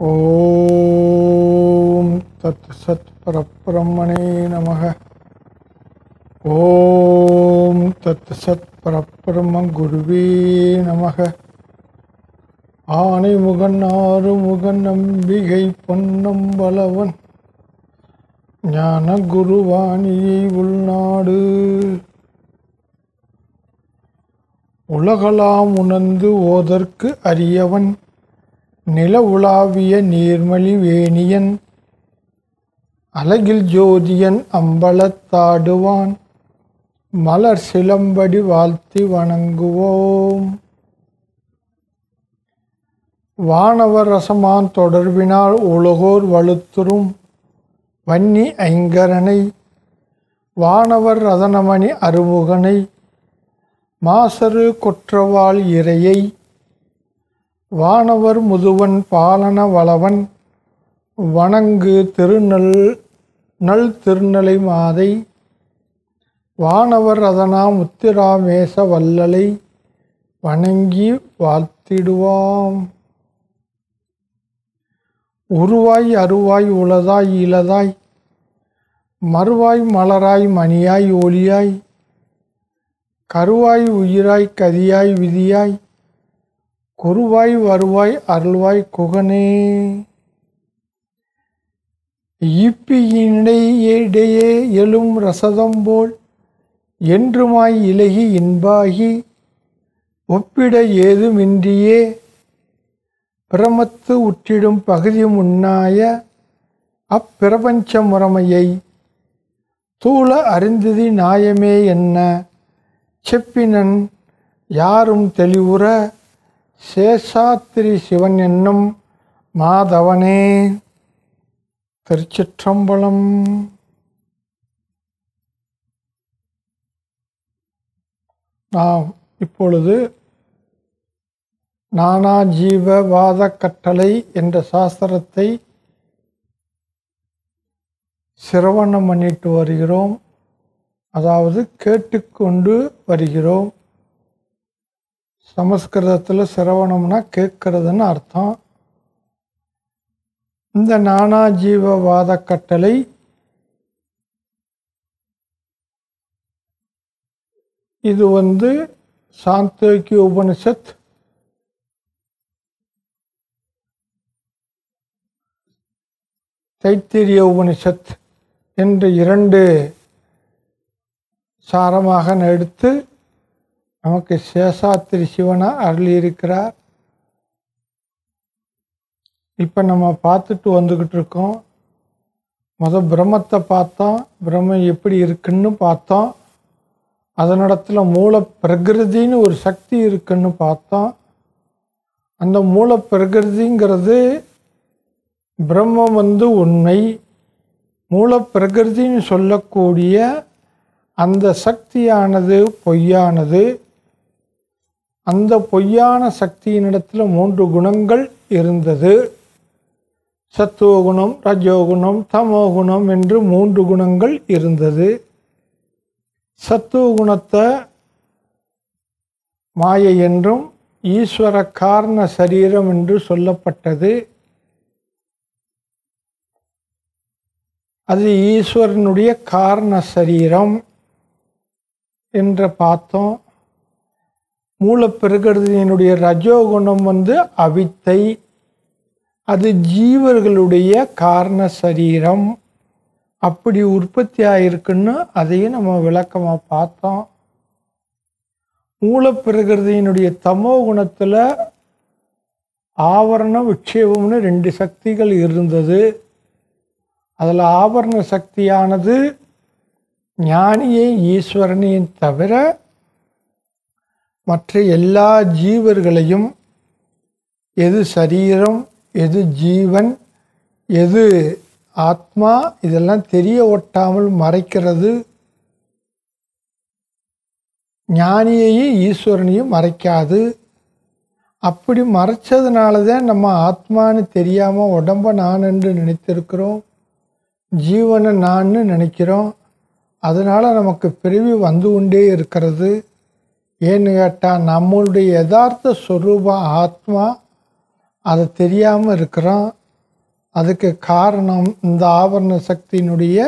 ஓம் தத் சத் பரப்பிரம்மணே நமக ஓம் தத் சத் பரப்பிரம்ம குருவே நமக ஆனை முகன் ஆறு முகன் நம்பிகை பொன்னம்பலவன் ஞான குருவாணியை உள்நாடு। உலகலாம் உணர்ந்து ஓதற்கு அரியவன். நில உலாவிய நீர்மலி வேணியன் அழகில் ஜோதியன் அம்பலத்தாடுவான் மலர் சிலம்படி வாழ்த்தி வணங்குவோம். வானவர் ரசமான் தொடர்பினால் உலகோர் வலுத்துறும். வன்னி ஐங்கரனை வானவர் ரதனமணி அருமுகனை. மாசரு குற்றவாள் இறையை வானவர் முதுவன் பாலன வளவன் வணங்கு திருநல் நல் திருநலை மாதை வானவர் அதனா முத்திராமேச வல்லலை வணங்கி வாழ்த்திடுவாம். உருவாய் அருவாய் உளதாய் இலதாய் மறுவாய் மலராய் மணியாய் ஒளியாய் கருவாய் உயிராய் கதியாய் விதியாய் குருவாய் வருவாய் அருள்வாய் குகனே. இப்பியிடையே எழும் ரசதம் போல் என்றுமாய் இலகி இன்பாகி ஒப்பிட ஏதுமின்றியே பிரமத்து உற்றிடும் பகுதி முன்னாய அப்பிரபஞ்ச முறைமையை தூள அறிந்ததி நாயமே என்ன செப்பினன் யாரும் தெளிவுற சேஷாத்திரி சிவன் என்னும் மாதவனே. திருச்சிற்றம்பலம். நாம் இப்பொழுது நானா ஜீவவாத கட்டளை என்ற சாஸ்திரத்தை சிரவணம் பண்ணிட்டு வருகிறோம். அதாவது கேட்டுக்கொண்டு வருகிறோம். சமஸ்கிருதத்தில் சிரவணம்னா கேட்கறதுன்னு அர்த்தம். இந்த நானா ஜீவவாத கட்டளை இது வந்து சாந்தோக்கிய உபனிஷத் தைத்திரிய உபனிஷத் என்று இரண்டு சாரமாக எடுத்து நமக்கு சேஷாத்திரி சிவனா அருளியிருக்கிறார் இப்போ நம்ம பார்த்துட்டு வந்துக்கிட்டு இருக்கோம். மொதல் பிரம்மத்தை பார்த்தோம். பிரம்மம் எப்படி இருக்குன்னு பார்த்தோம். அதனிடத்துல மூல பிரகிருதின்னு ஒரு சக்தி இருக்குன்னு பார்த்தோம். அந்த மூல பிரகிருதிங்கிறது பிரம்மம் வந்து உண்மை மூல பிரகிருதின்னு சொல்லக்கூடிய அந்த சக்தியானது பொய்யானது அந்த பொய்யான சக்தியினிடத்தில் மூன்று குணங்கள் இருந்தது. சத்துவகுணம் ரஜோகுணம் தமோகுணம் என்று மூன்று குணங்கள் இருந்தது. சத்துவகுணத்தை மாயை என்றும் ஈஸ்வர காரண சரீரம் என்று சொல்லப்பட்டது. அது ஈஸ்வரனுடைய காரண சரீரம் என்று பார்த்தோம். மூலப்பிரகிருதியினுடைய ரஜோகுணம் வந்து அவித்தை. அது ஜீவர்களுடைய காரண சரீரம் அப்படி உற்பத்தி ஆயிருக்குன்னு அதையும் நம்ம விளக்கமாக பார்த்தோம். மூலப்பிரகிருதியினுடைய தமோ குணத்தில் ஆவரண விட்சேபம்னு ரெண்டு சக்திகள் இருந்தது. அதில் ஆவரண சக்தியானது ஞானியை ஈஸ்வரனையும் தவிர மற்ற எல்லா ஜீவர்களையும் எது சரீரம் எது ஜீவன் எது ஆத்மா இதெல்லாம் தெரிய ஒட்டாமல் மறைக்கிறது. ஞானியையும் ஈஸ்வரனையும் மறைக்காது. அப்படி மறைச்சதுனால தான் நம்ம ஆத்மான்னு தெரியாமல் உடம்ப நான் என்று நினைத்திருக்கிறோம். ஜீவனை நான்னு நினைக்கிறோம். அதனால் நமக்கு பிரிவு வந்து கொண்டே இருக்கிறது. ஏன்னு கேட்டால் நம்மளுடைய யதார்த்த ஸ்வரூபம் ஆத்மா அதை தெரியாமல் இருக்கிறோம் அதுக்கு காரணம் இந்த ஆவரண சக்தியினுடைய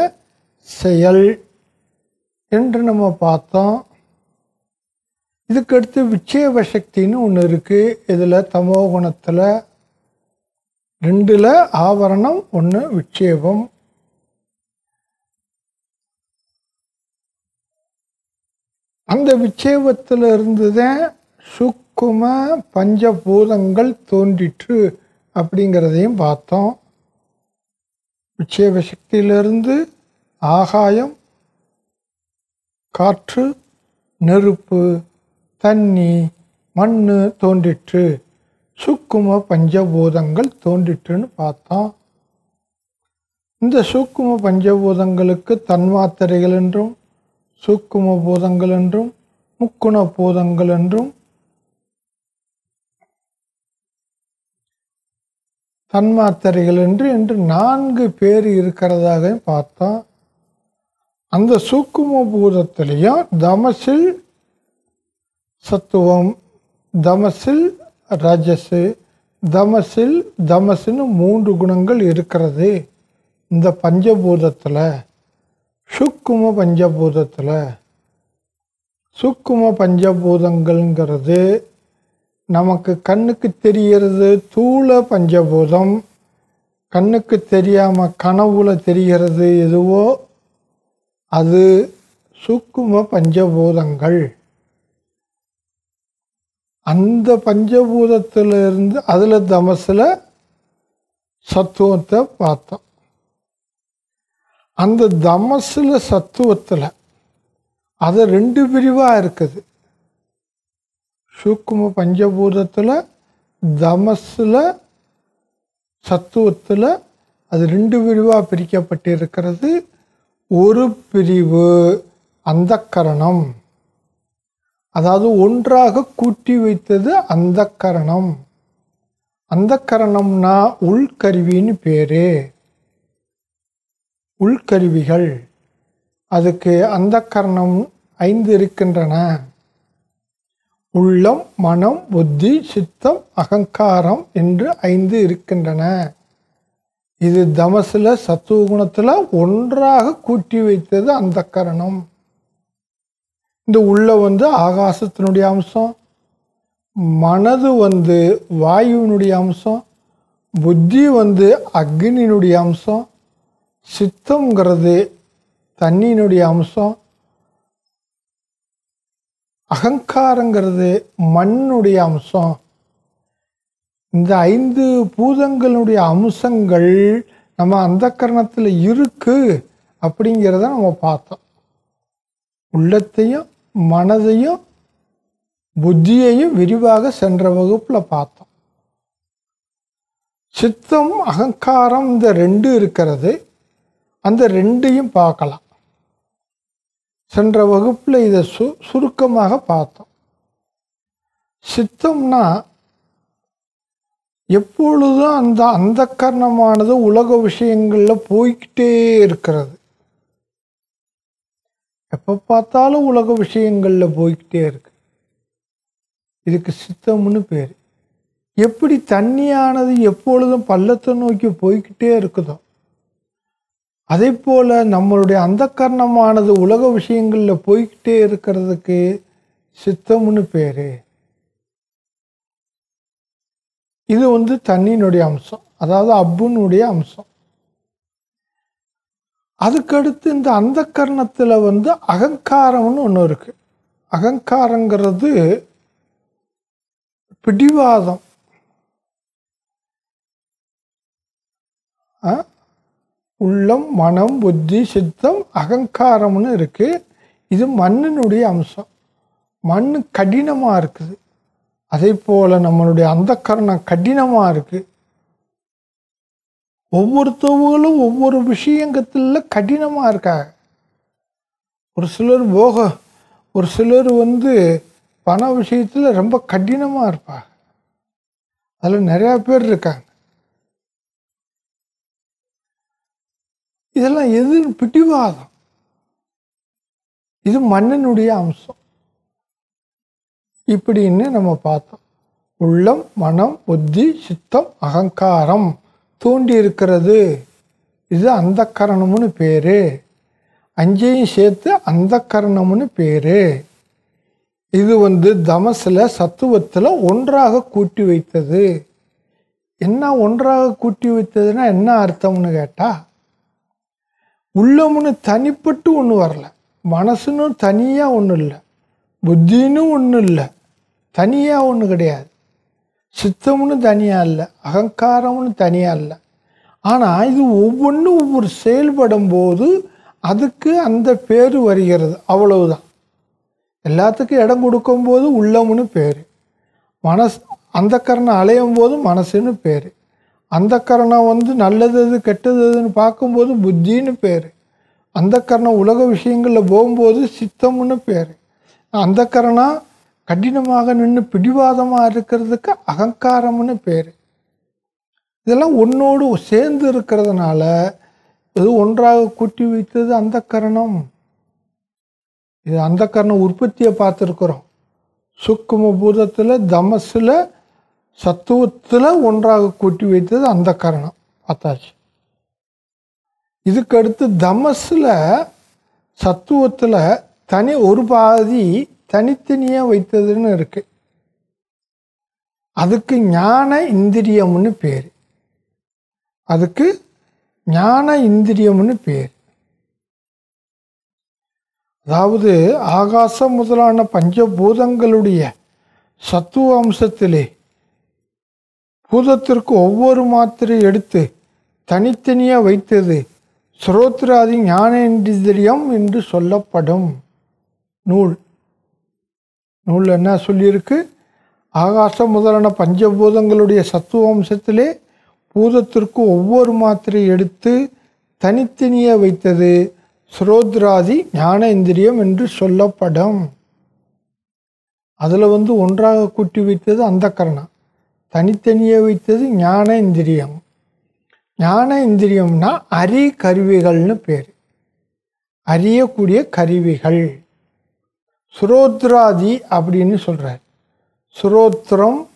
செயல் என்று நம்ம பார்த்தோம். இதுக்கடுத்து விட்சேப சக்தின்னு ஒன்று இருக்குது இதில் தமோ குணத்தில் ரெண்டில் ஆவரணம் ஒன்று விட்சேபம் அந்த விட்சேபத்தில் இருந்து தான் சுக்கும பஞ்சபூதங்கள் தோன்றிற்று அப்படிங்கிறதையும் பார்த்தோம். விட்சேப சக்தியிலிருந்து ஆகாயம் காற்று நெருப்பு தண்ணி மண் தோன்றிற்று. சுக்கும பஞ்சபூதங்கள் தோன்றிற்றுன்னு பார்த்தோம். இந்த சூக்கும பஞ்சபூதங்களுக்கு தன்மாத்திரைகள் என்றும் சூக்கும பூதங்கள் என்றும் முக்குண பூதங்கள் என்றும் தன்மாத்திரைகள் என்று என்று நான்கு பேர் இருக்கிறதாக பார்த்தோம். அந்த சூக்கும பூதத்திலையும் தமசில் சத்துவம் தமசில் ரஜசு தமசில் தமசுன்னு மூன்று குணங்கள் இருக்கிறது. இந்த பஞ்சபூதத்தில் சுக்கும பஞ்சபூதத்தில் சுக்கும பஞ்சபூதங்கள்ங்கிறது நமக்கு கண்ணுக்கு தெரிகிறது தூள பஞ்சபூதம். கண்ணுக்கு தெரியாமல் கனவுல தெரிகிறது எதுவோ அது சுக்கும பஞ்சபூதங்கள். அந்த பஞ்சபூதத்திலிருந்து அதில் தமசில் சத்துவத்தை பார்த்தோம். அந்த தமசில் சத்துவத்தில் அது ரெண்டு பிரிவாக இருக்குது. சூக்கும பஞ்சபூதத்தில் தமஸில் சத்துவத்தில் அது ரெண்டு பிரிவாக பிரிக்கப்பட்டிருக்கிறது. ஒரு பிரிவு அந்த கரணம் அதாவது ஒன்றாக கூட்டி வைத்தது அந்த கரணம் அந்த கரணம்னா உள்கருவின்னு பேரே. உள்கருவிகள். அதுக்கு அந்த கரணம் ஐந்து இருக்கின்றன. உள்ளம் மனம் புத்தி சித்தம் அகங்காரம் என்று ஐந்து இருக்கின்றன. இது தமசில் சத்துவகுணத்தில் ஒன்றாக கூட்டி வைத்தது அந்த கரணம். இந்த உள்ள வந்து ஆகாசத்தினுடைய அம்சம் மனது வந்து வாயுவினுடைய அம்சம் புத்தி வந்து அக்னியினுடைய அம்சம் சித்தங்கிறது தண்ணியினுடைய அம்சம். அகங்காரங்கிறது மண்ணுடைய அம்சம். இந்த ஐந்து பூதங்களுடைய அம்சங்கள் நம்ம அந்த கரணத்தில் இருக்கு அப்படிங்கிறத நம்ம பார்த்தோம். உள்ளத்தையும் மனதையும் புத்தியையும் விரிவாக சென்ற வகுப்பில் பார்த்தோம். சித்தம் அகங்காரம் இந்த ரெண்டு இருக்கிறது. அந்த ரெண்டையும் பார்க்கலாம். சென்ற வகுப்பில் இதை சு சுருக்கமாக பார்த்தோம். சித்தம்னா எப்பொழுதும் அந்த அந்த கர்ணமானது உலக விஷயங்களில் போய்கிட்டே இருக்கிறது. எப்போ பார்த்தாலும் உலக விஷயங்களில் போய்கிட்டே இருக்கு. இதுக்கு சித்தம்னு பேர். எப்படி தண்ணியானது எப்பொழுதும் பள்ளத்தை நோக்கி போய்கிட்டே இருக்குதோ அதே போல் நம்மளுடைய அந்த கர்ணமானது உலக விஷயங்களில் போய்கிட்டே இருக்கிறதுக்கு சித்தம்னு பேர். இது வந்து தண்ணியினுடைய அம்சம். அதாவது அப்புனுடைய அம்சம். அதுக்கடுத்து இந்த அந்த கர்ணத்தில் வந்து அகங்காரம்னு ஒன்று இருக்கு. அகங்காரங்கிறது பிடிவாதம். ஆ? உள்ளம் மனம் புத்தி சித்தம் அகங்காரம்னு இருக்குது இது மண்ணினுடைய அம்சம். மண் கடினமாக இருக்குது. அதே போல் நம்மளுடைய அந்த கரணம் கடினமாக இருக்குது ஒவ்வொருத்தவங்களும் ஒவ்வொரு விஷயங்கத்தில் கடினமாக இருக்காங்க. ஒரு சிலர் போக ஒரு சிலர் வந்து பண விஷயத்தில் ரொம்ப கடினமாக இருப்பாங்க. அதில் நிறையா பேர் இருக்காங்க. இதெல்லாம் எது பிடிவாதம்? இது மன்னனுடைய அம்சம். இப்படின்னு நம்ம பார்த்தோம். உள்ளம் மனம் புத்தி சித்தம் அகங்காரம் தூண்டி இருக்கிறது இது அந்த கரணம்னு பேர். அஞ்சையும் சேர்த்து அந்த கரணம்னு பேர். இது வந்து தமசில் சத்துவத்தில் ஒன்றாக கூட்டி வைத்தது. என்ன ஒன்றாக கூட்டி வைத்ததுன்னா என்ன அர்த்தம்னு கேட்டால் உள்ளமுன்னு தனிப்பட்டு ஒன்று வரல. மனசுன்னு தனியாக ஒன்றும் இல்லை. புத்தின்னு ஒன்றும் இல்லை. தனியாக ஒன்று கிடையாது. சித்தம்னு தனியாக இல்லை. அகங்காரம்னு தனியாக இல்லை. ஆனால் இது ஒவ்வொன்றும் ஒவ்வொரு செயல்படும் போது அதுக்கு அந்த பேர் வருகிறது. அவ்வளவுதான். எல்லாத்துக்கும் இடம் கொடுக்கும்போது உள்ளம்னு பேர். மனசு அந்த கரணம் அலையும் போது மனசுன்னு பேர். அந்த கரணம் வந்து நல்லது எது கெட்டது எதுன்னு பார்க்கும்போது புத்தின்னு பேர். அந்த கரணம் உலக விஷயங்களில் போகும்போது சித்தம்னு பேர். அந்த கரணம் கடினமாக நின்று பிடிவாதமாக இருக்கிறதுக்கு அகங்காரம்னு பேர். இதெல்லாம் ஒன்றோடு சேர்ந்து இருக்கிறதுனால இது ஒன்றாக கூட்டி வைத்தது அந்த கரணம். இது அந்த கரணம் உற்பத்தியை பார்த்துருக்குறோம். சுக்கும பூதத்தில் தமஸில் சத்துவத்தில் ஒன்றாக கூட்டி வைத்தது அந்த கரணம் பார்த்தாச்சு இதுக்கு அடுத்து தமஸில் சத்துவத்தில் தனி ஒரு பாதி தனித்தனியாக வைத்ததுன்னு இருக்கு. அதுக்கு ஞான இந்திரியம்னு பேர். அதுக்கு ஞான இந்திரியம்னு பேர். அதாவது ஆகாசம் முதலான பஞ்சபூதங்களுடைய சத்துவ அம்சத்திலே பூதத்திற்கு ஒவ்வொரு மாத்திரை எடுத்து தனித்தனியாக வைத்தது. ஸ்ரோத்ராதி ஞானேந்திரியம் என்று சொல்லப்படும். நூல். நூல் என்ன சொல்லியிருக்கு? ஆகாசம் முதலான பஞ்சபூதங்களுடைய சத்துவம்சத்திலே பூதத்திற்கு ஒவ்வொரு மாத்திரை எடுத்து தனித்தனியாக வைத்தது. ஸ்ரோத்ராதி ஞான இந்திரியம் என்று சொல்லப்படும். அதில் வந்து ஒன்றாக கூட்டி வைத்தது அந்த கரணம் தனித்தனியாக வைத்தது ஞான இந்திரியம் ஞான இந்திரியம்னா அரி கருவிகள்னு பேர். அறியக்கூடிய கருவிகள். சுரோத்ராதி அப்படின்னு சொல்கிறார் சுரோத்திரம்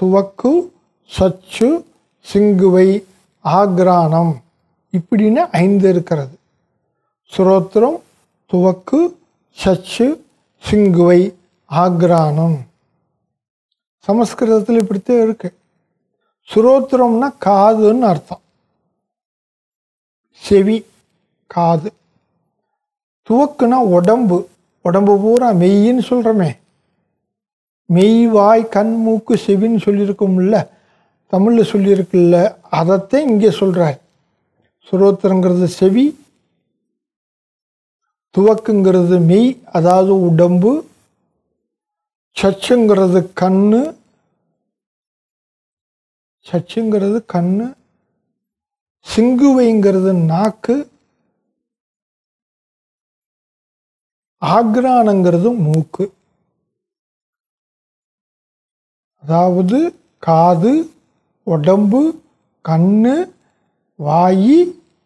துவக்கு சச்சு சிங்குவை ஆக்ரானம் இப்படின்னு ஐந்து இருக்கிறது. சுரோத்திரம் துவக்கு சச்சு சிங்குவை ஆக்ரானம் சமஸ்கிருதத்தில் இப்படித்தான் இருக்கு. சுரோத்திரம்னா காதுன்னு அர்த்தம். செவி காது. துவக்குனா உடம்பு. உடம்பு பூரா மெய்யின்னு சொல்கிறோமே மெய் வாய் கண் மூக்கு செவின்னு சொல்லியிருக்கோம்ல. தமிழில் சொல்லியிருக்குல்ல. அதைத்தான் இங்கே சொல்கிறார் சுரோத்திரங்கிறது செவி துவக்குங்கிறது மெய் அதாவது உடம்பு சச்சுங்கிறது கண்ணு சச்சுங்கிறது கண்ணு சிங்குவைங்கிறது நாக்கு ஆக்ரானங்கிறது மூக்கு. அதாவது காது உடம்பு கண்ணு வாயி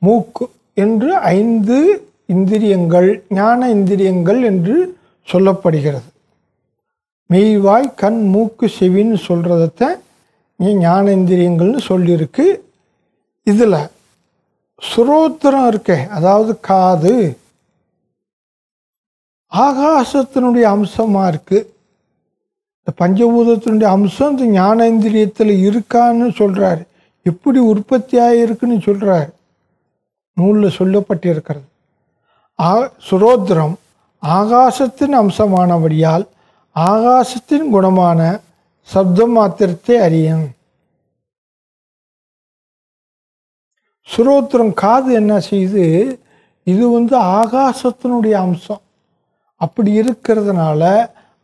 மூக்கு என்று ஐந்து இந்திரியங்கள் ஞான இந்திரியங்கள் என்று சொல்லப்படுகிறது. மெய்வாய் கண் மூக்கு செவின்னு சொல்கிறதத்த நீ சொல்லியிருக்கு. இதில் சுரோத்திரம் இருக்கே அதாவது காது. ஆகாசத்தினுடைய அம்சமாக இருக்குது இந்த பஞ்சபூதத்தினுடைய அம்சம் இந்த ஞானேந்திரியத்தில் இருக்கான்னு சொல்கிறார் எப்படி உற்பத்தியாக இருக்குன்னு சொல்கிறார் நூலில் சொல்லப்பட்டிருக்கிறது. ஆ சுரோத்திரம் ஆகாசத்தின் அம்சமானபடியால் ஆகாசத்தின் குணமான சப்தம் மாத்திரத்தை அறியும். சுரோத்திரம் காது என்ன செய்யுது இது வந்து ஆகாசத்தினுடைய அம்சம். அப்படி இருக்கிறதுனால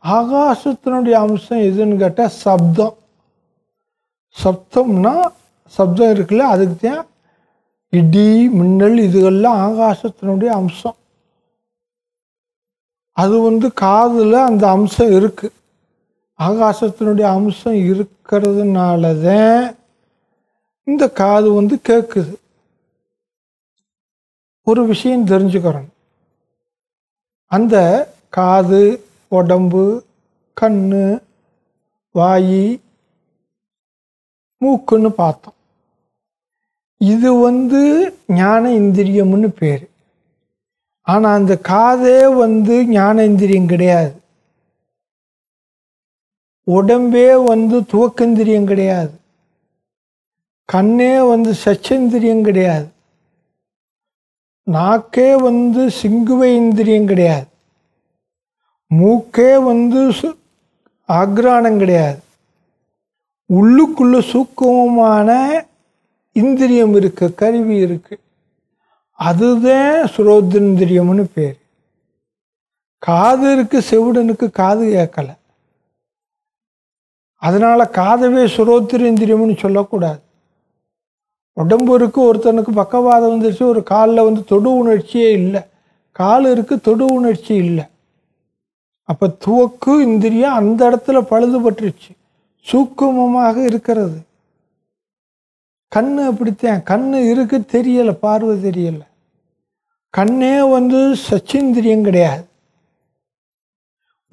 ஆகாசத்தினுடைய அம்சம் எதுன்னு கேட்டால் சப்தம். சப்தம்னா சப்தம் இருக்குல்ல அதுக்கு தான் இடி மின்னல் இதுகள்லாம் ஆகாசத்தினுடைய அம்சம். அது வந்து காதில் அந்த அம்சம் இருக்குது ஆகாசத்தினுடைய அம்சம் இருக்கிறதுனால தான் இந்த காது வந்து கேட்குது ஒரு விஷயம் தெரிஞ்சுக்கிறோம் அந்த காது உடம்பு கண்ணு வாயி மூக்குன்னு பார்த்தோம். இது வந்து ஞான இந்திரியம்னு பேர். ஆனால் அந்த காதே வந்து ஞானேந்திரியம் கிடையாது. உடம்பே வந்து துவக்கந்திரியம் கிடையாது. கண்ணே வந்து சச்சேந்திரியம் கிடையாது. நாக்கே வந்து சிங்குவை இந்திரியம் கிடையாது. மூக்கே வந்து சு- ஆக்ரானம் கிடையாது. உள்ளுக்குள்ள சூக்குமமான இந்திரியம் இருக்கு கருவி இருக்குது அதுதான் சுரோத்திந்திரியம்னு பேர். காது இருக்கு செவிடனுக்கு காது கேட்கலை அதனால் காதவே சுரோத்திரேந்திரியம்னு சொல்லக்கூடாது. உடம்பு இருக்குது ஒருத்தனுக்கு பக்கவாதம் வந்துருச்சு ஒரு காலில் வந்து தொடு உணர்ச்சியே இல்லை. கால் இருக்குது தொடு உணர்ச்சி இல்லை. அப்போ துவக்கு இந்திரியம் அந்த இடத்துல பழுதுபட்டுருச்சு. சூக்குமமாக இருக்கிறது. கண் அப்படித்தான். கண் இருக்கு தெரியலை பார்வை தெரியல. கண்ணே வந்து சச்சிந்திரியம் கிடையாது.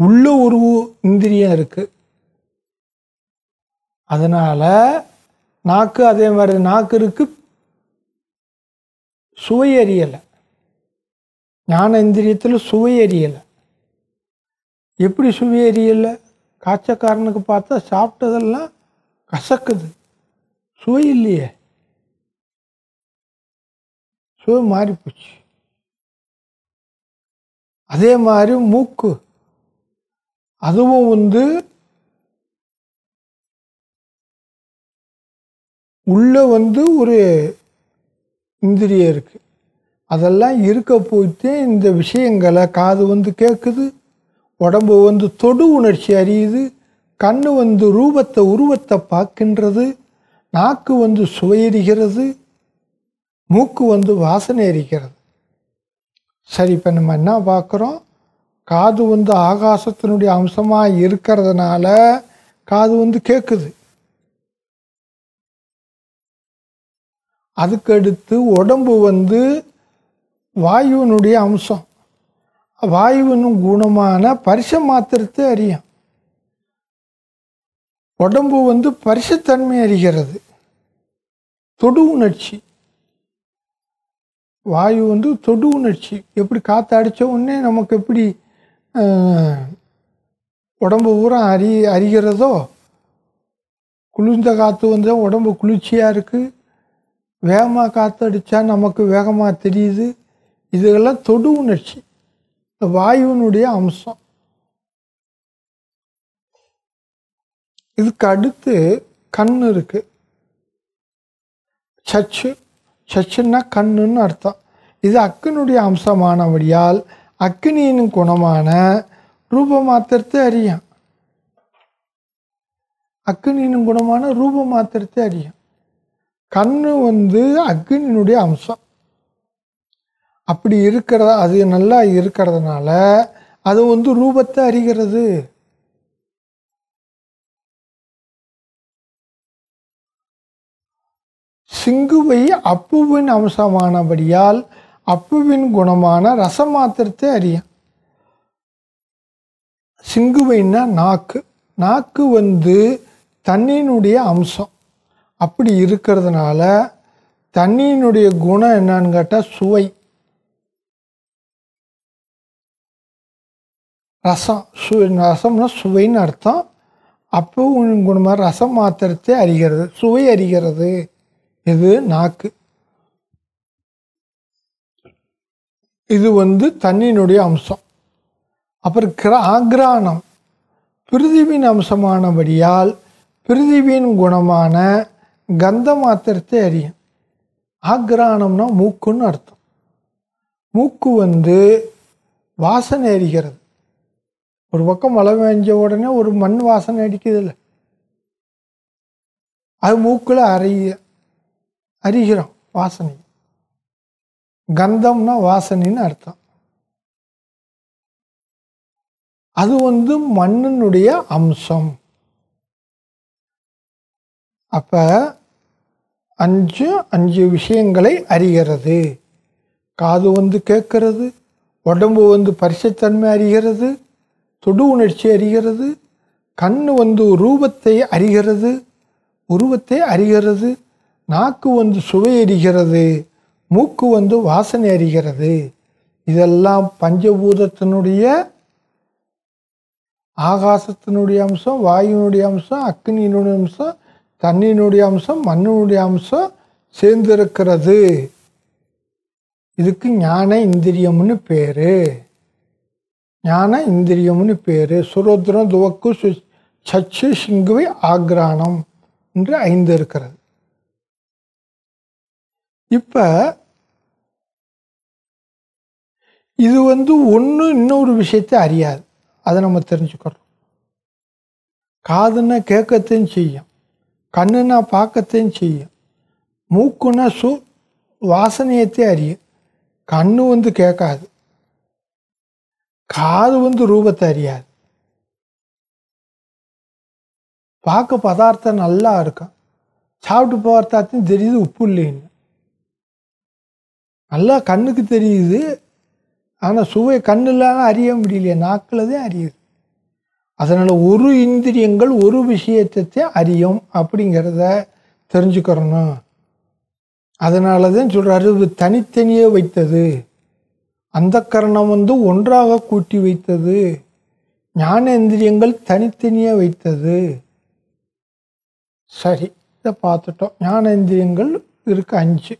உள்ள ஒரு இந்திரியம் இருக்குது அதனால் நாக்கு அதே மாதிரி நாக்கு இருக்கு. சுவை அறியலை ஞான இந்திரியத்தில் சுவை அறியலை எப்படி சுவை அறியலை காய்ச்சக்காரனுக்கு பார்த்தா சாப்பிட்டதெல்லாம் கசக்குது. சுவை இல்லையே சுவை மாறி போச்சு. அதே மாதிரி மூக்கு. அதுவும் வந்து உள்ளே வந்து ஒரு இந்திரியம் இருக்குது அதெல்லாம் இருக்க போய்த்தே இந்த விஷயங்களை காது வந்து கேட்குது உடம்பு வந்து தொடு உணர்ச்சி அறியுது கண்ணு வந்து ரூபத்தை உருவத்தை பார்க்கின்றது நாக்கு வந்து சுவையறிகிறது மூக்கு வந்து வாசனை அறிகிறது சரி இப்போ நம்ம என்ன பார்க்குறோம்? காது வந்து ஆகாசத்தினுடைய அம்சமாக இருக்கிறதுனால காது வந்து கேட்குது அதுக்கடுத்து உடம்பு வந்து வாயுவினுடைய அம்சம். வாயுவின் குணமான பரிச மாத்திரத்தை அறியும். உடம்பு வந்து பரிசுத்தன்மை அறிகிறது தொடு உணர்ச்சி. வாயு வந்து தொடு உணர்ச்சி. எப்படி காற்று அடித்த உடனே நமக்கு எப்படி உடம்பு பூரா அறி அறிகிறதோ குளிர்ந்த காற்று வந்து உடம்பு குளிர்ச்சியாக இருக்குது வேகமாக காற்று அடித்தா நமக்கு வேகமாக தெரியுது. இதுகெல்லாம் தொடு உணர்ச்சி. இந்த வாயுவினுடைய அம்சம். இதுக்கு அடுத்து கண் இருக்குது சச்சு. சச்சுன்னா கண்ணுன்னு அர்த்தம். இது அக்கினுடைய அம்சமானபடியால் அக்கினியின் குணமான ரூபமாத்திரத்தை அறியும். அக்கினியின் குணமான ரூபமாத்திரத்தை அறியும். கண்ணு வந்து அக்னியினுடைய அம்சம். அப்படி இருக்கிறதா அது நல்லா இருக்கிறதுனால அது வந்து ரூபத்தை அறிகிறது. சிங்குவை அப்புவின் அம்சமானபடியால் அப்புவின் குணமான ரசமாத்திரத்தை அறியும் சிங்குவைன்னா நாக்கு. நாக்கு வந்து தண்ணியினுடைய அம்சம். அப்படி இருக்கிறதுனால தண்ணியினுடைய குணம் என்னன்னு கேட்டால் சுவை. ரசம். சு ரசம்னா சுவைன்னு அர்த்தம். அப்போ குணமாக ரசம் மாத்திரத்தை அறிகிறது. சுவை அறிகிறது. இது நாக்கு. இது வந்து தண்ணியினுடைய அம்சம். அப்புறம் கிர ஆக்ரானம் பிரிதிவின் அம்சமானபடியால் பிரிதிவின் குணமான கந்த மாத்திரத்தை அறியும். ஆக்ரானம்னா மூக்குன்னு அர்த்தம். மூக்கு வந்து வாசனை அறிகிறது ஒரு பக்கம் மழை மேஞ்ச உடனே ஒரு மண் வாசனை அடிக்குதுல்ல. அது மூக்கில் அறிய அறிகிறோம் வாசனை. கந்தம்னா வாசனைன்னு அர்த்தம். அது வந்து மண்ணினுடைய அம்சம். அப்ப அஞ்சு அஞ்சு விஷயங்களை அறிகிறது. காது வந்து கேட்கிறது உடம்பு வந்து பரிசத்தன்மை அறிகிறது தொடு உணர்ச்சி அறிகிறது கண் வந்து ரூபத்தை அறிகிறது உருவத்தை அறிகிறது நாக்கு வந்து சுவை அறிகிறது மூக்கு வந்து வாசனை அறிகிறது இதெல்லாம் பஞ்சபூதத்தினுடைய ஆகாசத்தினுடைய அம்சம் வாயுனுடைய அம்சம் அக்னியினுடைய அம்சம் தண்ணியினுடைய அம்சம் மண்ணினுடைய அம்சம் சேர்ந்திருக்கிறது. இதுக்கு ஞான இந்திரியம்னு பேர். ஞான இந்திரியம்னு பேர். சுரோத்ரம் துவக்கு சச்சு சிங்குவை ஆக்ரானம் என்று ஐந்து இருக்கிறது. இப்போ இது வந்து ஒன்று இன்னொரு விஷயத்தை அறியாது. அதை நம்ம தெரிஞ்சுக்கிறோம். காதுன்னா கேட்கத்தையும் செய்யும். கண்ணுனா பார்க்கத்தையும் செய்யும். மூக்குன்னா சு வாசனையத்தை அறியும். கண்ணு வந்து கேட்காது. காது வந்து ரூபத்தை அறியாது. பார்க்க பதார்த்தம் நல்லா இருக்கும். சாப்பிட்டு போகிறதாத்தையும் தெரியுது உப்பு இல்லைன்னு. நல்லா கண்ணுக்கு தெரியுது. ஆனால் சுவை கண்ணுலாம் அறிய முடியலையே நாக்கில் தான் அறியுது. அதனால் ஒரு இந்திரியங்கள் ஒரு விஷயத்தை அறியும் அப்படிங்கிறத தெரிஞ்சுக்கிறணும். அதனால தான் சொல்கிறாரு தனித்தனியே வைத்தது. அந்த கரணம் வந்து ஒன்றாக கூட்டி வைத்தது. ஞானேந்திரியங்கள் தனித்தனியே வைத்தது. சரி இதை பார்த்துட்டோம். ஞானேந்திரியங்கள் இருக்கு அஞ்சு.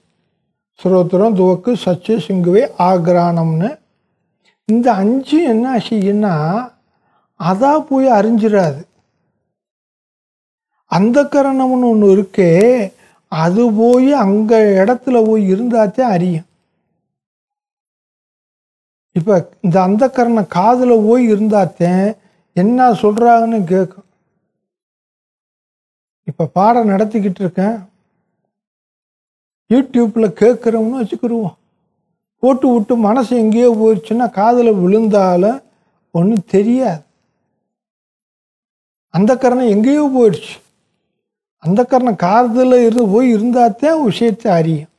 ஸ்ரோத்திரம் துவக்கு சச்சு சிங்குவை ஆக்ரானம்னு. இந்த அஞ்சு என்ன ஆச்சுன்னா அதா போய் அறிஞ்சிடாது அந்த கரணம்னு ஒன்று இருக்கே அது போய் அங்கே இடத்துல போய் இருந்தாச்சே அறியும். இப்போ இந்த அந்த கரணம் காதில் போய் இருந்தாத்தேன் என்ன சொல்கிறாங்கன்னு கேட்கும் இப்போ பாடம் நடத்திக்கிட்டு இருக்கேன். யூடியூப்பில் கேட்குறோம்னு வச்சுக்கிடுவோம் போட்டு விட்டு மனசு எங்கேயோ போயிடுச்சுன்னா காதில் விழுந்தாலும் ஒன்றும் தெரியாது. அந்த கரணம் எங்கேயோ போயிடுச்சு. அந்த கரணம் காதில் இருந்து போய் இருந்தாத்தான் விஷயத்தை அறியும்.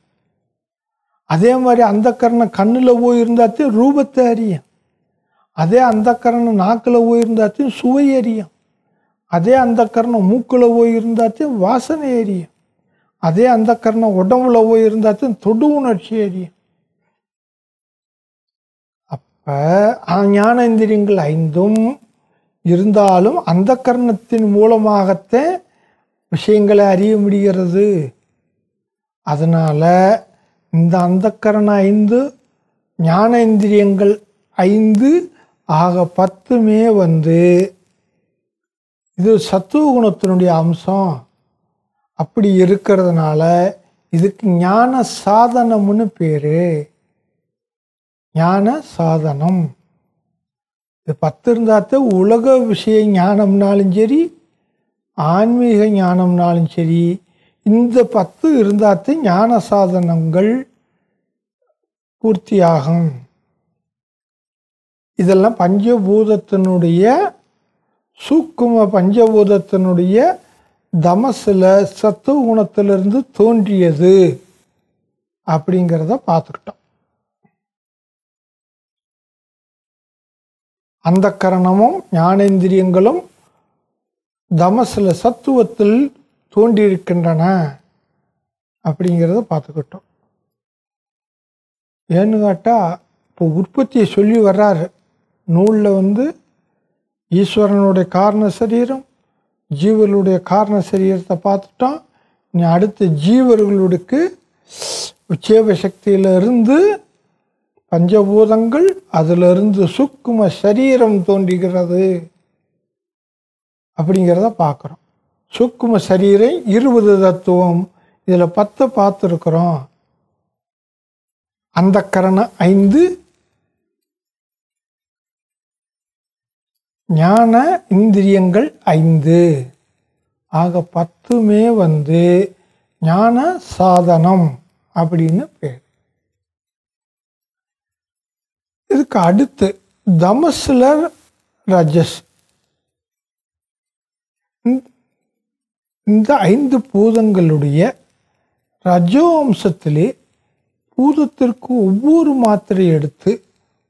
அதே மாதிரி அந்த கரணம் கண்ணில் போய் இருந்தாத்தையும் ரூபத்தை அறியும். அதே அந்த கரணம் நாக்கில் போய் இருந்தாத்தையும் சுவை அறியும். அதே அந்த கரணம் மூக்கில் போய் இருந்தாத்தையும் வாசனை அறியும். அதே அந்த கரணம் உடம்புல போய் இருந்தாத்தையும் தொடு உணர்ச்சி அறியும் அப்போ ஞானேந்திரியங்கள் ஐந்தும் இருந்தாலும் அந்த கரணத்தின் மூலமாகத்தான் விஷயங்களை அறிய முடிகிறது. அதனால் இந்த அந்த கரணம் ஐந்து ஞானேந்திரியங்கள் ஐந்து ஆக பத்துமே வந்து இது சத்துவ குணத்தினுடைய அம்சம். அப்படி இருக்கிறதுனால இதுக்கு ஞான சாதனம்னு பேர். ஞான சாதனம். இது பத்து இருந்தாத்த உலக விஷய ஞானம்னாலும் சரி ஆன்மீக ஞானம்னாலும் சரி இந்த பத்து இருந்தாத்து ஞான சாதனங்கள் பூர்த்தியாகும். இதெல்லாம் பஞ்சபூதத்தினுடைய சூக்கும பஞ்சபூதத்தினுடைய தமசில் சத்துவ குணத்திலிருந்து தோன்றியது அப்படிங்கிறத பார்த்துக்கிட்டோம். அந்த கரணமும் ஞானேந்திரியங்களும் தமசில் சத்துவத்தில் தோன்றியிருக்கின்றன அப்படிங்கிறத பார்த்துக்கிட்டோம். ஏன்னு கேட்டால் இப்போ உற்பத்தியை சொல்லி வர்றாரு. நூலில் வந்து ஈஸ்வரனுடைய காரண சரீரம் ஜீவர்களுடைய காரண சரீரத்தை பார்த்துட்டோம். நீ அடுத்த ஜீவர்களுக்கு உச்சேப சக்தியிலிருந்து பஞ்சபூதங்கள் அதிலிருந்து சுக்கும சரீரம் தோன்றுகிறது. அப்படிங்கிறத பார்க்குறோம். சுக்கும சரீரம் இருபது தத்துவம். இதில் பத்து பார்த்துருக்குறோம். அந்த கரணம் ஐந்து ஞான இந்திரியங்கள் ஐந்து. ஆக பத்துமே வந்து ஞான சாதனம் அப்படின்னு பேர். இதுக்கு அடுத்து தமசுலர் ரஜஸ். இந்த- ஐந்து பூதங்களுடைய ரஜோ அம்சத்திலே பூதத்திற்கு ஒவ்வொரு மாத்திரை எடுத்து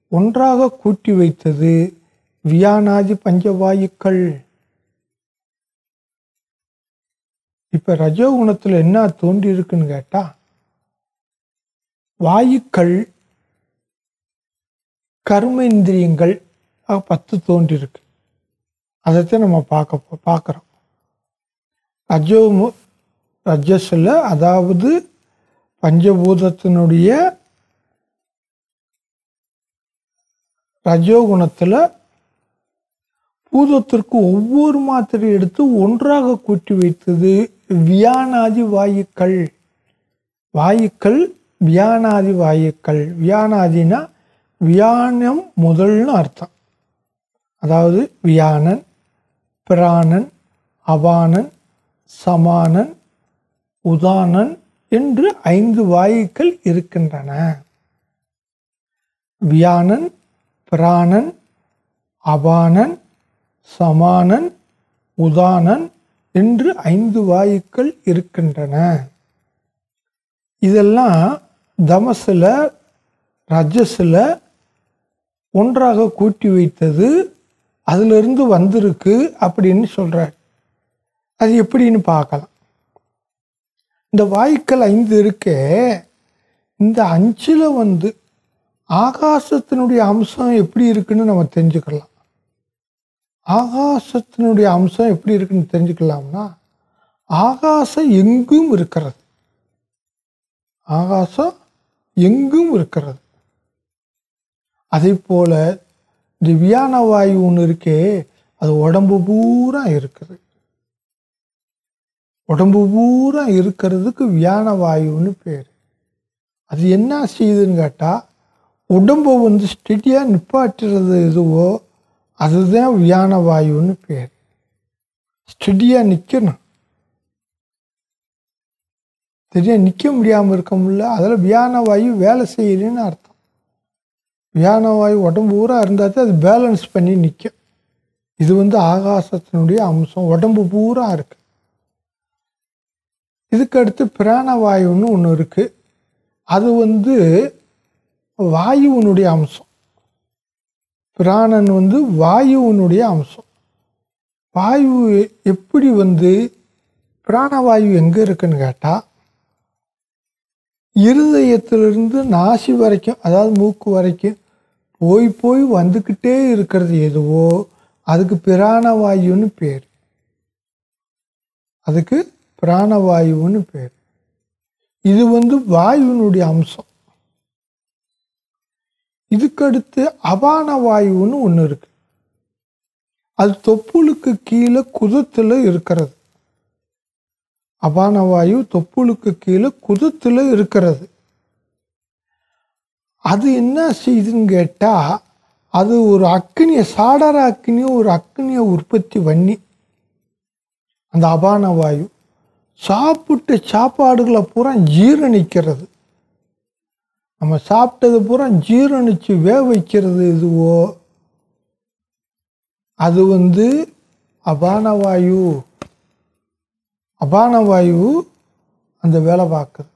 ஒன்றாக கூட்டி வைத்தது. வியானாதி பஞ்சவாயுக்கள். இப்போ ரஜோகுணத்தில் என்ன தோன்றி இருக்குன்னு கேட்டால் வாயுக்கள் கர்மேந்திரியங்கள் ஆக பத்து தோன்றியிருக்கு அதைத்தான் நம்ம பார்க்க பார்க்குறோம். ரஜோ ரஜஸில் அதாவது பஞ்சபூதத்தினுடைய ரஜோகுணத்தில் பூதத்திற்கு ஒவ்வொரு மாத்திரை எடுத்து ஒன்றாக கூட்டி வைத்தது வியானாதி வாயுக்கள். வாயுக்கள் வியானாதி வாயுக்கள். வியானாதினா வியானம் முதல்னு அர்த்தம். அதாவது வியானன் பிராணன் அவானன் சமானன் உதானன் என்று ஐந்து வாயுக்கள் இருக்கின்றன. வியானன் பிராணன் அபானன் சமானன் உதானன் என்று ஐந்து வாயுக்கள் இருக்கின்றன. இதெல்லாம் தமசில் ரஜஸில் ஒன்றாக கூட்டி வைத்தது அதிலிருந்து வந்திருக்கு அப்படின்னு சொல்கிறார் அது எப்படின்னு பார்க்கலாம். இந்த வாயுக்கள் ஐந்து இருக்கே இந்த அஞ்சில் வந்து ஆகாசத்தினுடைய அம்சம் எப்படி இருக்குன்னு நம்ம தெரிஞ்சுக்கலாம். ஆகாசத்தினுடைய அம்சம் எப்படி இருக்குன்னு தெரிஞ்சுக்கலாம்னா ஆகாசம் எங்கும் இருக்கிறது. ஆகாசம் எங்கும் இருக்கிறது. அதே இந்த திவ்யான வாயு ஒன்று இருக்கே அது உடம்பு பூரா இருக்குது. உடம்பு பூரா இருக்கிறதுக்கு வியான வாயுன்னு பேர். அது என்ன செய்யுதுன்னு கேட்டால் உடம்பை வந்து ஸ்டெடியாக நிப்பாட்டுறது எதுவோ அதுதான் வியான வாயுன்னு பேர். ஸ்டெடியாக நிற்கணும் சரியா நிற்க முடியாமல் இருக்க முடியல. அதில் வியான வாயு வேலை செய்யலன்னு அர்த்தம். வியான வாயு உடம்பு ஊரா இருந்தால் தான் அது பேலன்ஸ் பண்ணி நிற்கும் இது வந்து ஆகாசத்தினுடைய அம்சம். உடம்பு பூரா இருக்கு. இதுக்கடுத்து பிராணவாயுன்னு ஒன்று இருக்குது அது வந்து வாயுவினுடைய அம்சம். பிராணன் வந்து வாயுவினுடைய அம்சம். வாயு எப்படி வந்து பிராணவாயு எங்கே இருக்குன்னு கேட்டால் இருதயத்திலிருந்து நாசி வரைக்கும் அதாவது மூக்கு வரைக்கும் போய் போய் வந்துக்கிட்டே இருக்கிறது எதுவோ அதுக்கு பிராணவாயுன்னு பேர். அதுக்கு பிராணவாயுன்னு பேர். இது வந்து வாயுவினுடைய அம்சம். இதுக்கடுத்து அபான வாயுன்னு ஒன்று இருக்கு. அது தொப்புளுக்கு கீழே குதத்தில் இருக்கிறது. அபான வாயு தொப்புளுக்கு கீழே குதத்தில் இருக்கிறது. அது என்ன செய்யுதுன்னு கேட்டால் அது ஒரு அக்னியை சாடர அக்னியை ஒரு அக்னியை உற்பத்தி பண்ணி அந்த அபான வாயு சாப்பிட்டு சாப்பாடுகளை பூரா ஜீரணிக்கிறது. நம்ம சாப்பிட்டது பூரா ஜீரணிச்சு வே வைக்கிறது எதுவோ அது வந்து அபான வாயு. அபான வாயு அந்த வேலை பார்க்குது.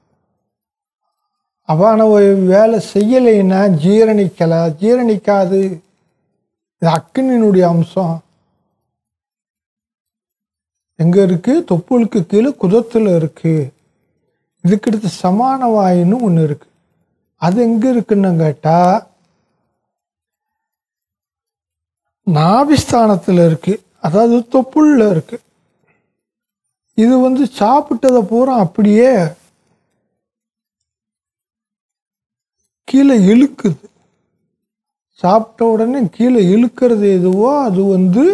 அபான வாயு வேலை செய்யலைன்னா ஜீரணிக்கலை ஜீரணிக்காது. இது அக்கினினுடைய அம்சம். எங்கே இருக்குது தொப்புளுக்கு கீழே குதத்தில் இருக்குது இதுக்கடுத்து சமான வாயுன்னு ஒன்று இருக்குது அது எங்கே இருக்குன்னு கேட்டால் நாபிஸ்தானத்தில் இருக்குது அதாவது தொப்புளில் இருக்குது இது வந்து சாப்பிட்டதை பூரா அப்படியே கீழே இழுக்குது. சாப்பிட்ட உடனே கீழே இழுக்கிறது எதுவோ அது வந்து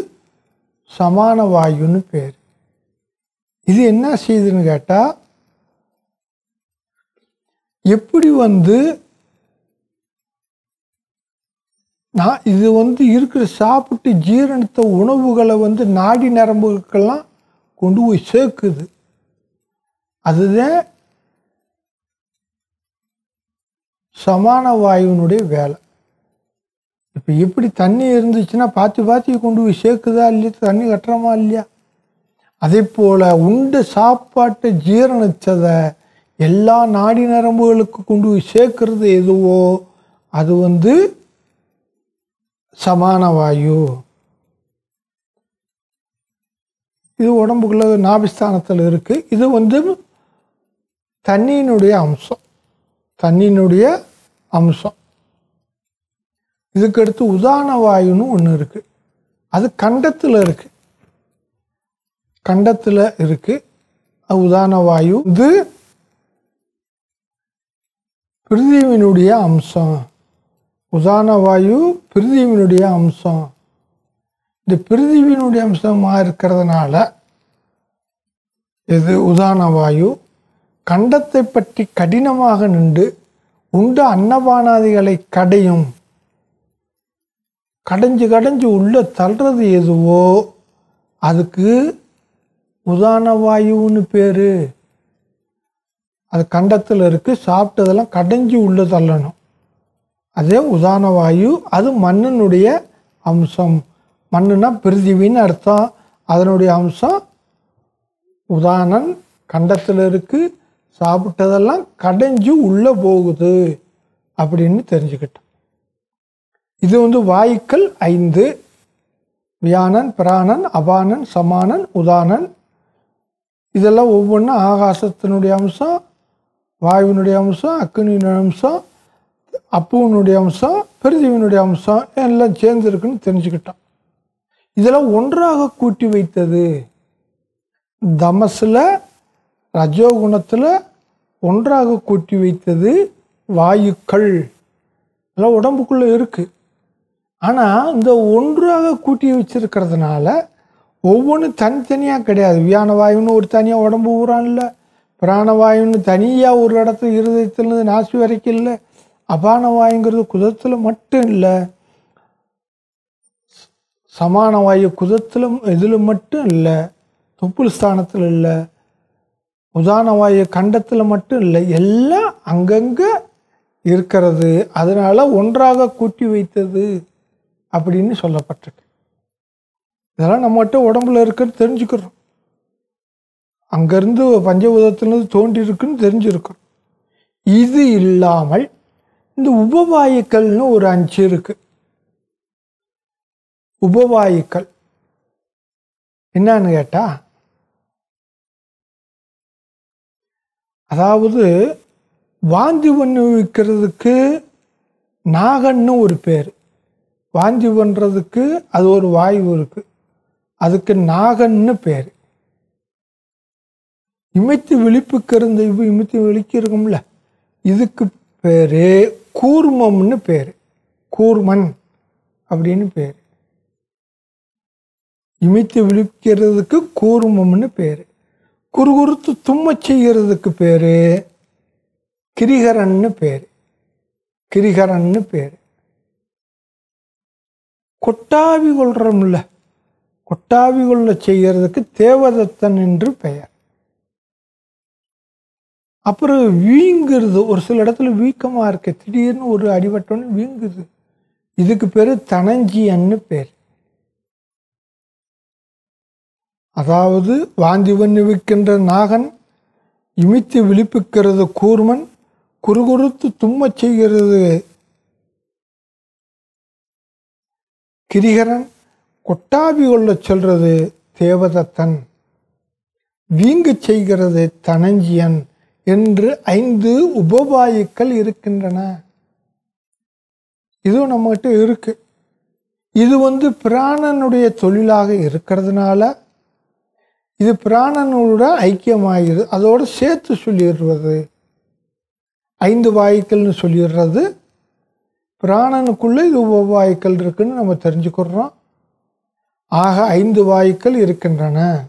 சமான வாயுன்னு பேர். இது என்ன செய்யுதுன்னு கேட்டால் எப்படி வந்து நான் இது வந்து இருக்கிற சாப்பிட்டு ஜீரணித்த உணவுகளை வந்து நாடி நரம்புகளுக்கெல்லாம் கொண்டு போய் சேர்க்குது. அதுதான் சமான வாயுனுடைய வேலை. இப்போ எப்படி தண்ணி இருந்துச்சுன்னா பார்த்து பார்த்து கொண்டு போய் சேர்க்குதா இல்லையா? தண்ணி கட்டுறமா இல்லையா? அதே போல் உண்டு சாப்பாட்டை ஜீரணித்ததை எல்லா நாடி நரம்புகளுக்கு கொண்டு போய் சேர்க்கறது எதுவோ அது வந்து சமான வாயு. இது உடம்புக்குள்ள நாபிஸ்தானத்தில் இருக்குது இது வந்து தண்ணியினுடைய அம்சம். தண்ணியினுடைய அம்சம். இதுக்கடுத்து உதான வாயுன்னு ஒன்று இருக்குது அது கண்டத்தில் இருக்குது கண்டத்தில் இருக்குது அது உதான வாயு. இது பிரிதிவினுடைய அம்சம். உதான வாயு பிரிதிவினுடைய அம்சம். இந்த பிரிதிவினுடைய அம்சமாக இருக்கிறதுனால இது உதான வாயு கண்டத்தை பற்றி கடினமாக நின்று உண்டு அன்னபானாதிகளை கடையும். கடைஞ்சு கடைஞ்சு உள்ளே தள்ளுறது எதுவோ அதுக்கு உதான வாயுன்னு பேர். அது கண்டத்தில் இருக்குது சாப்பிட்டதெல்லாம் கடைஞ்சி உள்ளே தள்ளணும். அதே உதான வாயு அது மண்ணினுடைய அம்சம். மண்ணுனா பிரிதிவின்னு அர்த்தம். அதனுடைய அம்சம் உதானன் கண்டத்தில் இருக்குது சாப்பிட்டதெல்லாம் கடைஞ்சி உள்ளே போகுது அப்படின்னு தெரிஞ்சுக்கிட்டோம். இது வந்து வாயுக்கள் ஐந்து. வியானன் பிராணன் அபானன் சமானன் உதானன். இதெல்லாம் ஒவ்வொன்றும் ஆகாசத்தினுடைய அம்சம் வாயுவினுடைய அம்சம் அக்னியினுடைய அம்சம் அப்புவனுடைய அம்சம் பிரிதிவினுடைய அம்சம் எல்லாம் சேர்ந்துருக்குன்னு தெரிஞ்சுக்கிட்டோம். இதெல்லாம் ஒன்றாக கூட்டி வைத்தது தமசில் ரஜோகுணத்தில் ஒன்றாக கூட்டி வைத்தது வாயுக்கள். எல்லாம் உடம்புக்குள்ளே இருக்குது ஆனால் இந்த ஒன்றாக கூட்டி வச்சிருக்கிறதுனால ஒவ்வொன்றும் தனித்தனியாக கிடையாது. வியான வாயுன்னு ஒரு தனியாக உடம்பு ஊறான் இல்லை பிராணவாயுன்னு தனியாக ஒரு இடத்துல இருதயத்துலேருந்து நாசி வரைக்கும் இல்லை. அபான வாயுங்கிறது குதத்தில் மட்டும் இல்லை. சமான வாயு குதத்தில் இதில் மட்டும் இல்லை. தொப்புள் ஸ்தானத்தில் இல்லை. உதான வாயு கண்டத்தில் மட்டும் இல்லை. எல்லாம் அங்கங்கே இருக்கிறது. அதனால் ஒன்றாக கூட்டி வைத்தது அப்படின்னு சொல்லப்பட்டிருக்கு. இதெல்லாம் நம்மகிட்ட உடம்புல இருக்குன்னு தெரிஞ்சுக்கிறோம். அங்கேருந்து பஞ்சபூதத்திலிருந்து தோண்டி இருக்குன்னு தெரிஞ்சிருக்கிறோம் இது இல்லாமல் இந்த உபவாயுக்கள்னு ஒரு அஞ்சு இருக்குது உபவாயுக்கள். என்னன்னு கேட்டால் அதாவது வாந்தி பண்ணுவிக்கிறதுக்கு நாகன்னு ஒரு பேர். வாந்தி பண்ணுறதுக்கு அது ஒரு வாயு இருக்குது அதுக்கு நாகன்னு பேர். இமைத்து விழிப்பு இந்த இவ இமைத்து விழிக்கு இருக்கும்ல இதுக்கு பேர் கூர்மம்னு பேர். கூர்மன் அப்படின்னு பேர். இமைத்து விழிக்கிறதுக்கு கூர்மம்னு பேர். குறுகுறுத்து தும்மச் செய்கிறதுக்கு பேர் கிரிகரன்னு பேர். கிரிகரன்னு பேர். கொட்டாவி கொள்றோம்ல. கொட்டாவி கொள்ள செய்கிறதுக்கு தேவதத்தன் என்று பெயர். அப்புறம் வீங்குறது. ஒரு சில இடத்துல வீக்கமாக இருக்க. திடீர்னு ஒரு அடிபட்டோன்னு வீங்குது. இதுக்கு பேர் தனஞ்சியன்னு பேர். அதாவது வாந்தி பண்ணிவிக்கின்ற நாகன் இமித்து விழிப்புக்கிறது கூர்மன் குறுகுறுத்து தும்மச் செய்கிறது கிரிகரன் கொட்டாவி கொள்ளச் சொல்றது தேவதத்தன். வீங்கு செய்கிறது தனஞ்சியன். என்று ஐந்து உபவாயுக்கள் இருக்கின்றன. இதுவும் நம்மகிட்ட இருக்கு. இது வந்து பிராணனுடைய தொழிலாக இருக்கிறதுனால இது பிராணனோட ஐக்கியமாகிறது. அதோடு சேர்த்து சொல்லிடுறது. ஐந்து வாயுக்கள்னு சொல்லிடுறது. பிராணனுக்குள்ளே இது உபவாயுக்கள் இருக்குன்னு நம்ம தெரிஞ்சுக்கிறோம். ஆக ஐந்து வாயுக்கள் இருக்கின்றன.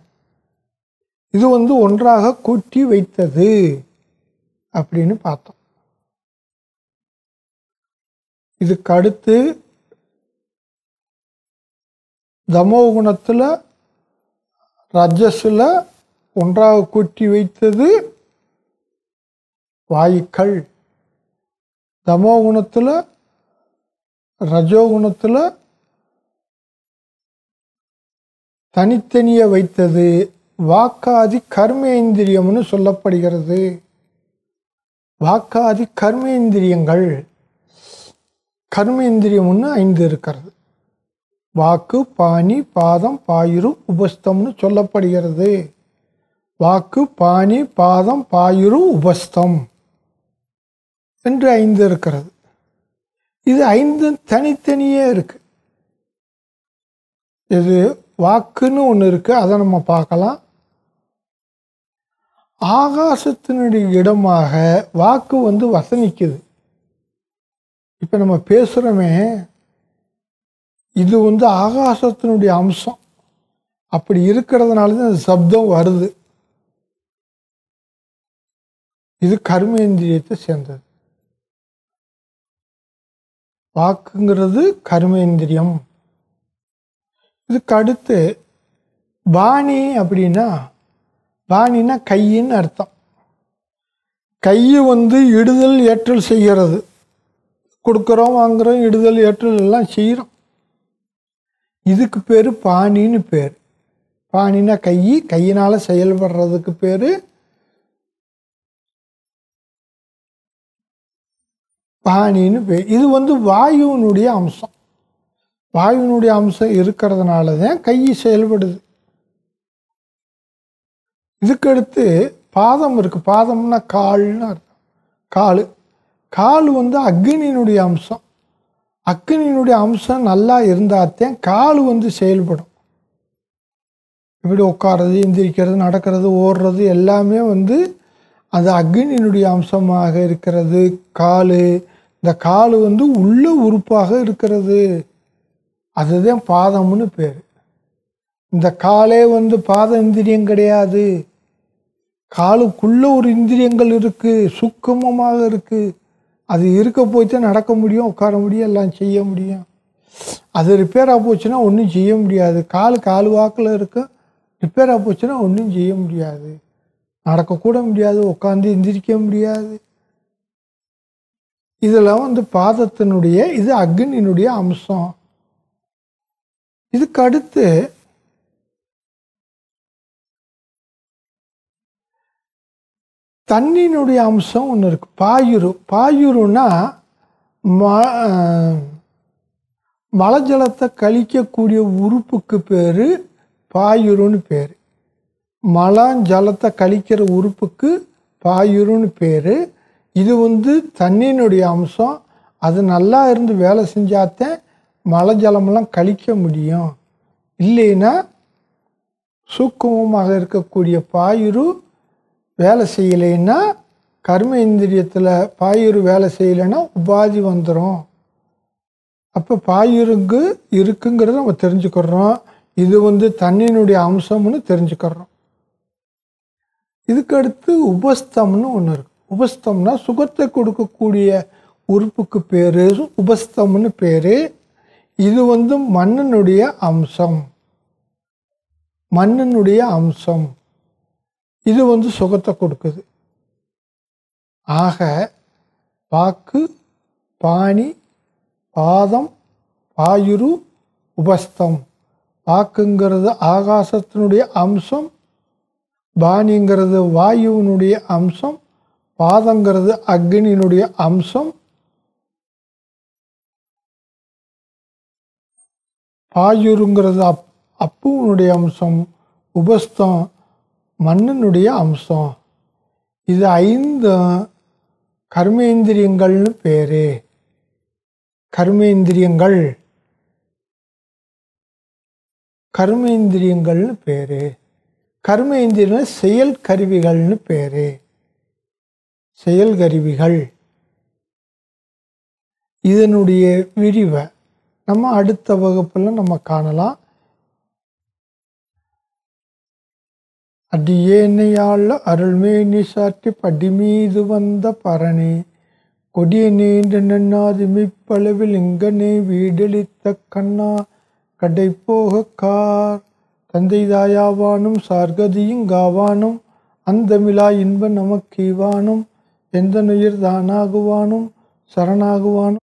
இது வந்து ஒன்றாக கூட்டி வைத்தது. அப்படின்னு பார்த்தோம். இதுக்கு அடுத்து தமோ குணத்தில் ரஜஸில் ஒன்றாக கூட்டி வைத்தது வாயுக்கள். தமோ குணத்தில் ரஜோகுணத்தில் தனித்தனிய வைத்தது. வாக்காதி கர்மேந்திரியம்னு சொல்லப்படுகிறது. வாக்காதி கர்மேந்திரியங்கள். கர்மேந்திரியம் ஒன்று ஐந்து இருக்கிறது. வாக்கு பாணி பாதம் பாயுரு உபஸ்தம்னு சொல்லப்படுகிறது. வாக்கு பாணி பாதம் பாயுரு உபஸ்தம் என்று ஐந்து இருக்கிறது. இது ஐந்து தனித்தனியே இருக்கு. இது வாக்குன்னு ஒன்று இருக்குது அதை நம்ம பார்க்கலாம். ஆகாசத்தினுடைய இடமாக வாக்கு வந்து வசனிக்குது. இப்போ நம்ம பேசுகிறோமே இது வந்து ஆகாசத்தினுடைய அம்சம். அப்படி இருக்கிறதுனால தான் அந்த சப்தம் வருது. இது கர்மேந்திரியத்தை சேர்ந்தது. வாக்குங்கிறது கர்மேந்திரியம். இதுக்கு அடுத்து பாணி அப்படின்னா பாணினா கையின்னு அர்த்தம். கை வந்து இடுதல் ஏற்றல் செய்கிறது. கொடுக்குறோம் வாங்குறோம் இடுதல் ஏற்றல் எல்லாம் செய்கிறோம். இதுக்கு பேர் பாணின்னு பேர். பாணினா கை கையினால் செயல்படுறதுக்கு பேர் பாணின்னு பேர். இது வந்து வாயுவினுடைய அம்சம். வாயுவினுடைய அம்சம் இருக்கிறதுனால தான் கை செயல்படுது. இதுக்கடுத்து பாதம் இருக்குது பாதம்னா கால்னு அர்த்தம். கால். கால் வந்து அக்னியினுடைய அம்சம். அக்னியினுடைய அம்சம் நல்லா இருந்தால்தான் கால் வந்து செயல்படும். இப்படி உட்கார்றது எந்திரிக்கிறது நடக்கிறது ஓடுறது எல்லாமே வந்து அது அக்னியினுடைய அம்சமாக இருக்கிறது. கால். இந்த கால் வந்து உள்ள உறுப்பாக இருக்கிறது. அதுதான் பாதம்னு பேர். இந்த காலே வந்து பாத இந்திரியம் கிடையாது. காலுக்குள்ளே ஒரு இந்திரியங்கள் இருக்குது சுக்கமமாக இருக்குது அது இருக்க போய்த்து நடக்க முடியும் உட்கார முடியும் எல்லாம் செய்ய முடியும். அது ரிப்பேராக போச்சுன்னா ஒன்றும் செய்ய முடியாது. கால் கால் வாக்கில் இருக்கும் ரிப்பேராக போச்சுன்னா ஒன்றும் செய்ய முடியாது. நடக்கக்கூட முடியாது உட்காந்து எந்திரிக்க முடியாது. இதெல்லாம் வந்து பாதத்தினுடைய இது அக்னியினுடைய அம்சம். இதுக்கு அடுத்து தண்ணியினுடைய அம்சம் ஒன்று இருக்கு. பாயுரு பாயுருன்னா ம மழை ஜலத்தை கழிக்கக்கூடிய உறுப்புக்கு பேர் பாயுருன்னு பேர். மழை ஜலத்தை கழிக்கிற உறுப்புக்கு பாயுருன்னு பேர். இது வந்து தண்ணியினுடைய அம்சம். அது நல்லா இருந்து வேலை செஞ்சாத்தான் மழை ஜலமெல்லாம் கழிக்க முடியும். இல்லைன்னா சூக்குமமாக இருக்கக்கூடிய பாயுரு வேலை செய்யலைன்னா கர்ம இந்திரியத்தில் பாயுறு வேலை செய்யலைன்னா உபாதி வந்துடும் அப்போ பாயுருக்கு இருக்குங்கிறத நம்ம தெரிஞ்சுக்கிறோம். இது வந்து தண்ணியினுடைய அம்சம்னு தெரிஞ்சுக்கிறோம். இதுக்கடுத்து உபஸ்தம்னு ஒன்று இருக்கு. உபஸ்தம்னா சுகத்தை கொடுக்கக்கூடிய உறுப்புக்கு பேர் உபஸ்தம்னு பேர். இது வந்து மண்ணினுடைய அம்சம். மண்ணினுடைய அம்சம். இது வந்து சுகத்தை கொடுக்குது. ஆக வாக்கு பாணி பாதம் பாயுரு உபஸ்தம். வாக்குங்கிறது ஆகாசத்தினுடைய அம்சம் பாணிங்கிறது வாயுவினுடைய அம்சம் பாதங்கிறது அக்னியினுடைய அம்சம் பாயுருங்கிறது அப் அப்புவனுடைய அம்சம் உபஸ்தம் மண்ணினுடைய அம்சம். இது ஐந்து கர்மேந்திரியங்கள்னு பேர். கர்மேந்திரியங்கள். கர்மேந்திரியங்கள்னு பேர். கர்மேந்திரியங்கள் செயல் கருவிகள்னு பேர். செயல் கருவிகள். இதனுடைய விரிவை நம்ம அடுத்த வகுப்பில் நம்ம காணலாம். அடியேனையாள் அருள்மேனி சாற்றி படிமீது வந்த பரணி கொடிய நீண்டு நன்னாதிமிப்பளவில் இங்கனே வீடளித்த கண்ணா கடை போக கார் தந்தை தாயாவானும் சார்கதியும் காவானும் அந்தமிழா இன்ப நமக்கீவானும் எந்த நுயிர் தானாகுவானும் சரணாகுவானும்.